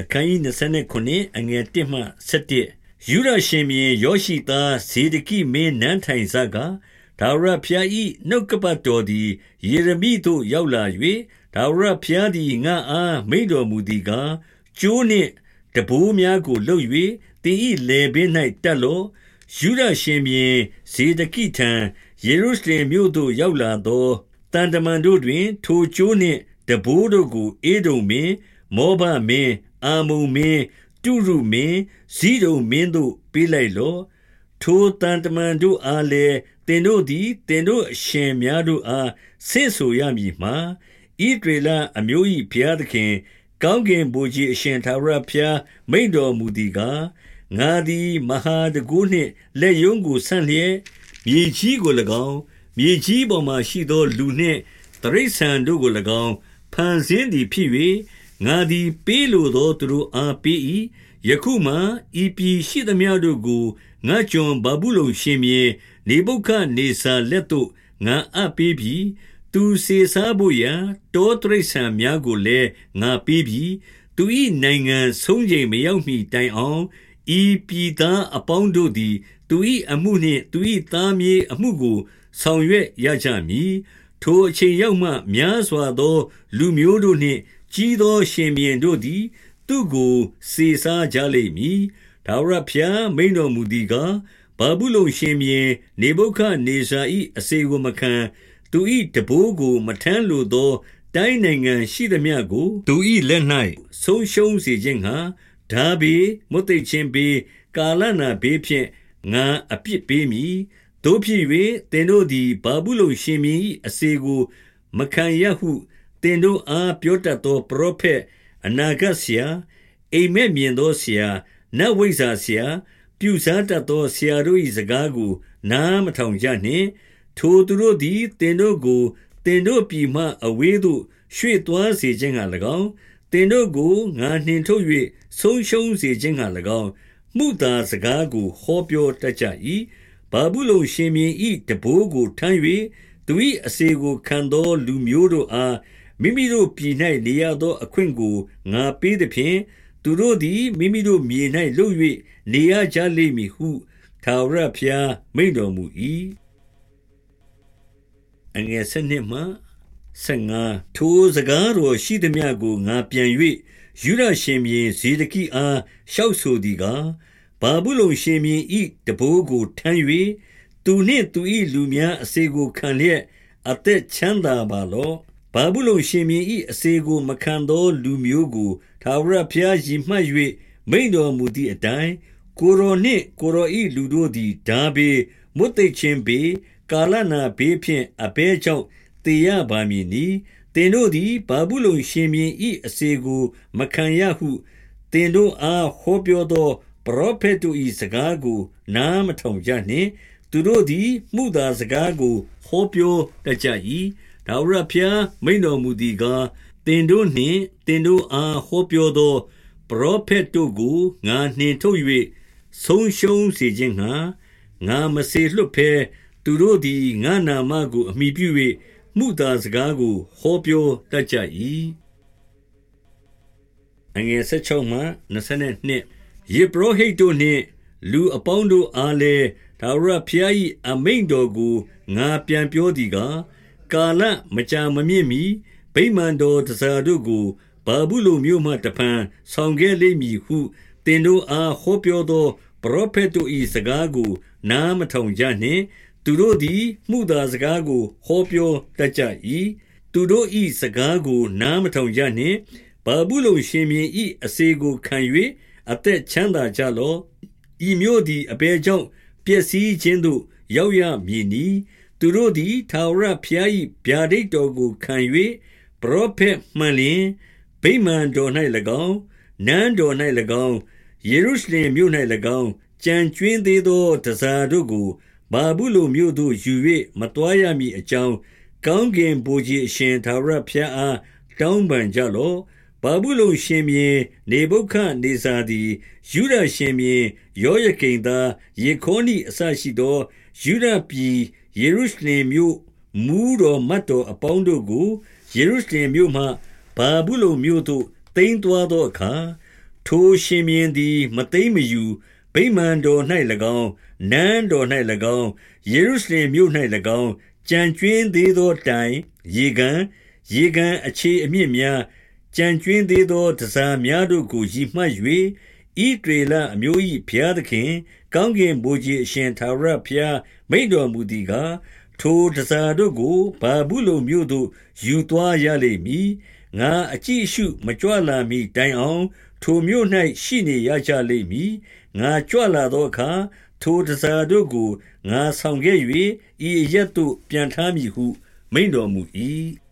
အခန်းကြီး29အငယ်1မှ7ယူရရှင်မြေယောရှိသားဇေဒကိမင်းနန်းထိုင်စကဒါဝရဖျားဤနှုတ်ကပတ်တော်သည်ယေရမိသို့ရောက်လာ၍ဒါဝရဖျားသည်ငါအားမိတော်မူသည်ကားကျိုးနှင့်တဘိုးများကိုလှုပ်၍တင်ဤလေပင်၌တက်လောယူရရှင်မြေဇေဒကိထံယေရုရှလင်မြို့သို့ရောက်လာသောတန်တမန်တို့တွင် ထိုကျိုးနှင့်တဘိုးတို့ကိုအေဒုံမင်းမောဘမင်း အာမုန်မင်း တုရုမင်း ဇိဒုံမင်းတို့ ပေးလိုက်လော့ ထိုတန်တမန်တို့အားလည်းတင်တို့သည်တင်တို့အရှင်များတို့အား ဆင့်ဆိုရမည်မှာဣဒရေလအမျိုး၏ဘုရားသခင် ကောင်းကင်ဘုရားအရှင်သာရဘုရား မိန်တော်မူသည်ကား ငါသည် မဟာတကုနှင့် လက်ယုံကိုဆန့်လျက် မြေကြီးကို၎င်း မြေကြီးပေါ်မှရှိသော လူနှင့်တရိษံတို့ကို၎င်း ဖန်ဆင်းသည်ဖြစ်၍ ငါသည်ပေးလိုသောသူတို့အားပေး၏ယခုမှဤပြည်ရှိသမျှတို့ကိုငါကျွန်ဘာဘူးလုံရှင်မြေနေဘုခနေဆာလက်သို့ငါအပ်ပေးပြီးသူစေစားဖို့ရာတောတရိษံများကိုလည်းငါပေးပြီးသူ၏နိုင်ငံဆုံးချိန်မရောက်မီတိုင်အောင်ဤပြည်သားအပေါင်းတို့သည် သူ၏အမှုနှင့်သူ၏သားမြေအမှုကိုဆောင်ရွက်ရကြမည်ထိုအချိန်ရောက်မှများစွာသော လူမျိုးတို့နှင့် ကြီးသောရှင်ဘုရင်တို့သည် သူ့ကိုစေစားကြလိမ့်မည်။ထာဝရဘုရားမိန့်တော်မူသည်ကား၊ဗာဗုလုန်ရှင်ဘုရင်နေဗုခဒ်နေဇာ၏အစေကိုမခံ၊သူ၏ထမ်းဘိုးကိုမထမ်းလိုသော တိုင်းနိုင်ငံရှိသမျှကို သူ၏လက်၌ဆုံးရှုံးစေခြင်းငှါ၊ထားဘေး၊မွတ်သိပ်ခြင်းဘေး၊ကာလနာဘေးဖြင့်ငါအပြစ်ပေးမည်။သို့ဖြစ်၍သင်တို့သည်ဗာဗုလုန်ရှင်ဘုရင်၏အစေကို မခံရဟု သင်တို့အားပြောတတ်သောပရောဖက်၊အနာဂတ်ဆရာ၊အိပ်မက်မြင်သောဆရာ၊နတ်ဝိဇ္ဇာဆရာ၊ပြုစားတတ်သောဆရာတို့၏စကားကို နားမထောင်ကြနှင့်။ထိုသူတို့သည်သင်တို့ကိုသင်တို့ပြည်မှအဝေးသို့ရွှေ့သွားစေခြင်းငှါ၎င်း၊သင်တို့ကိုငါနှင်ထုတ်၍ဆုံးရှုံးစေခြင်းငှါ၎င်း၊မုသာစကားကိုဟောပြောတတ်ကြ၏။ဗာဗုလုန်ရှင်ဘုရင်၏ထမ်းဘိုးကိုထမ်း၍သူ၏အစေကိုခံသောလူမျိုးတို့အား မိမိတို့ပြည်၌နေရသော အခွင့်ကိုငါပေးသဖြင့်သူတို့သည်မိမိတို့မြေ၌လုပ်၍နေရကြလိမ့်မည်ဟုထာဝရဘုရားမိန့်တော်မူ၏။ထိုစကားတော်ရှိသမျှကိုငါပြန်၍ယုဒရှင်ဘုရင်ဇေဒကိအားလျှောက်ဆိုသည်ကား၊ဗာဗုလုန်ရှင်ဘုရင်၏ထမ်းဘိုးကိုထမ်း၍သူနှင့်သူ၏လူများအစေကိုခံလျက်အသက်ချမ်းသာပါလော့ ဗာဗုလုန်ရှင်ဘုရင်၏အစေကိုမခံသော လူမျိုးကိုထာဝရဘုရားရည်မှတ်၍မိန့်တော်မူသည်အတိုင်း၊ကိုယ်တော်နှင့်ကိုယ်တော်၏လူတို့သည်ထားဘေး၊မွတ်သိပ်ခြင်းဘေး၊ကာလနာဘေးဖြင့်အဘယ်ကြောင့်သေရပါမည်နည်း။သင်တို့သည်ဗာဗုလုန်ရှင်ဘုရင်၏အစေကို မခံရဟုသင်တို့အားဟောပြောသောပရောဖက်တို့၏စကားကို နားမထောင်ကြနှင့်။သူတို့သည်မုသာစကားကိုဟောပြောတတ်ကြ၏ ထာဝရဘုရားမိန့်တော်မူသည်ကား၊သင်တို့နှင့်သင်တို့အားဟောပြောသော ပရောဖက်တို့ကိုငါနှင်ထုတ်၍ဆုံးရှုံးစေခြင်းငှါငါမစေလွှတ်ဘဲသူတို့သည်ငါ့နာမကိုအမှီပြု၍မုသာစကားကိုဟောပြောတတ်ကြ၏။ယဇ်ပုရောဟိတ်တို့နှင့် လူအပေါင်းတို့အားလည်းထာဝရဘုရား၏အမိန့်တော်ကိုငါပြန်ပြောသည်ကား ကာလမကြာမမြင့်မီဗိမာန်တော်တစားတို့ကိုဘာဘူးလုံမြို့မှတဖန်ဆောင်ခဲ့လိမ့်မည်ဟုတင်တို့အားဟောပြောသောပရောဖက်တို့၏စကားကိုနားမထောင်ကြနှင့် သူတို့သည်မှုသာစကားကိုဟောပြောတတ်ကြ၏သူတို့၏စကားကိုနားမထောင်ကြနှင့်ဘာဘူးလုံရှင်မြင်း၏အစေကိုခံ၍အသက်ချမ်းသာကြလော့ဤမျိုးသည်အဘယ်ကြောင့်ပျက်စီးခြင်းသို့ရောက်ရမည်နီ သူတို့သည်ထာဝရဘုရား၏ဗျာဒိတ်တော်ကိုခံ၍ပရောဖက်မှန်လျင်ဗိမာန်တော်၌၎င်းနန်းတော်၌၎င်းယေရုရှလင်မြို့၌၎င်းကြံကျွင်းသေးသောတစားတို့ကိုဘာဘူးလုံမြို့သို့ယူ၍မတော်ရမည်အကြောင်းကောင်းကင်ဘုရားအရှင်သာရဘုရားအားတောင်းပန်ကြလော့ဘာဘူးလုံရှင်မြေနေဘုခနေဇာသည်ယူဒရှင်မြေယောယကိန်သားယေခေါနိအစရှိသောယူဒပြည် ယေရုရှလင်မြို့မူးတော်မတ်တော်အပေါင်းတို့ကိုယေရုရှလင်မြို့မှဘာဘူးလုံမြို့သို့တိမ်းသွားသောအခါထိုရှင်ဘုရင်သည် မသိမ်းမယူဗိမာန်တော်၌၎င်း၊နန်းတော်၌၎င်း၊ယေရုရှလင်မြို့၌၎င်းကျန်ကြွင်းသေးသောတိုင်၊ရေကန်၊ရေကန်အခြေအမြစ်များ၊ကျန်ကြွင်းသေးသောတန်ဆာများတို့ကိုရည်မှတ်၍၊ ဣသရေလအမျိုး၏ဘုရားသခင်၊ကောင်းကင်ဗိုလ်ခြေအရှင် ထာဝရဘုရား မိန့်တော်မူသည်ကား၊ထိုတန်ဆာတို့ကို ဗာဗုလုန်မြို့သို့ ယူသွားရလိမ့်မည်။ငါအကြည့်အရှု မကြွလာမှီတိုင်အောင် ထိုမြို့၌ရှိနေရကြလိမ့်မည်။ငါကြွလာသောအခါ ထိုတန်ဆာတို့ကို ငါဆောင်ခဲ့၍ဤအရပ်သို့ ပြန်ထားမည်ဟု မိန့်တော်မူ၏။